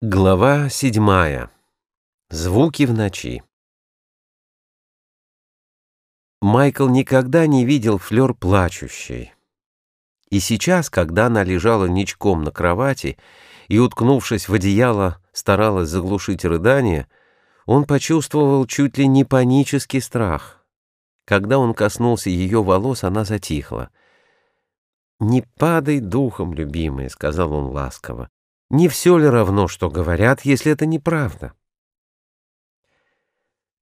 Глава седьмая. Звуки в ночи. Майкл никогда не видел Флёр плачущей. И сейчас, когда она лежала ничком на кровати и, уткнувшись в одеяло, старалась заглушить рыдание, он почувствовал чуть ли не панический страх. Когда он коснулся ее волос, она затихла. «Не падай духом, любимая», — сказал он ласково. Не все ли равно, что говорят, если это неправда?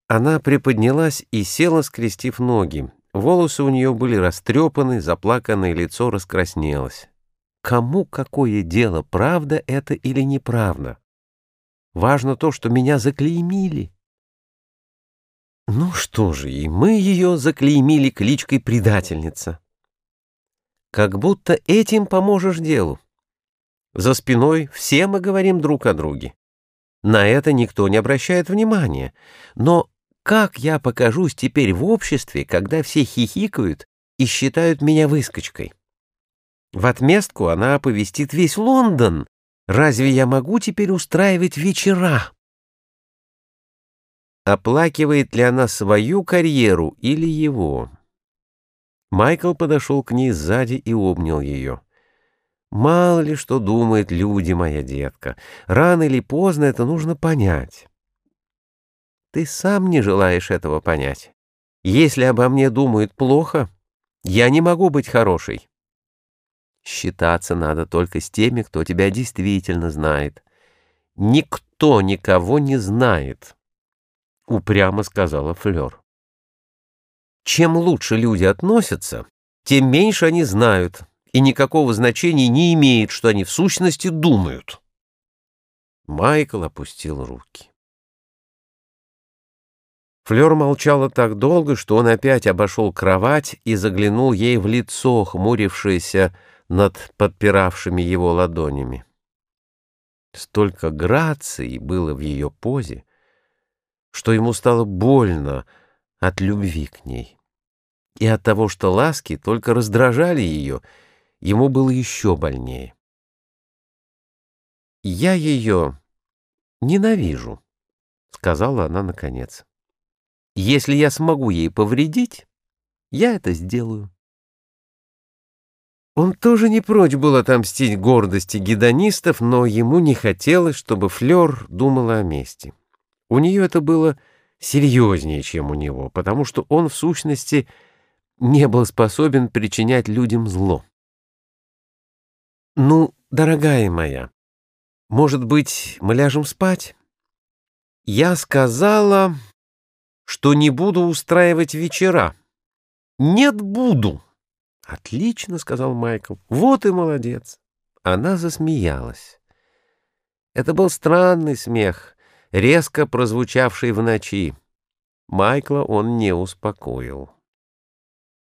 Она приподнялась и села, скрестив ноги. Волосы у нее были растрепаны, заплаканное лицо раскраснелось. Кому какое дело, правда это или неправда? Важно то, что меня заклеймили. Ну что же, и мы ее заклеймили кличкой предательница. Как будто этим поможешь делу. За спиной все мы говорим друг о друге. На это никто не обращает внимания. Но как я покажусь теперь в обществе, когда все хихикают и считают меня выскочкой? В отместку она оповестит весь Лондон. Разве я могу теперь устраивать вечера? Оплакивает ли она свою карьеру или его? Майкл подошел к ней сзади и обнял ее. Мало ли что думают люди, моя детка. Рано или поздно это нужно понять. Ты сам не желаешь этого понять. Если обо мне думают плохо, я не могу быть хорошей. Считаться надо только с теми, кто тебя действительно знает. Никто никого не знает, — упрямо сказала Флёр. Чем лучше люди относятся, тем меньше они знают, и никакого значения не имеет, что они в сущности думают. Майкл опустил руки. Флёр молчала так долго, что он опять обошел кровать и заглянул ей в лицо, хмурившееся над подпиравшими его ладонями. Столько грации было в ее позе, что ему стало больно от любви к ней и от того, что ласки только раздражали ее — ему было еще больнее. «Я ее ненавижу», — сказала она наконец. «Если я смогу ей повредить, я это сделаю». Он тоже не прочь был отомстить гордости гедонистов, но ему не хотелось, чтобы Флёр думала о мести. У нее это было серьезнее, чем у него, потому что он, в сущности, не был способен причинять людям зло. «Ну, дорогая моя, может быть, мы ляжем спать?» «Я сказала, что не буду устраивать вечера». «Нет, буду». «Отлично», — сказал Майкл. «Вот и молодец». Она засмеялась. Это был странный смех, резко прозвучавший в ночи. Майкла он не успокоил.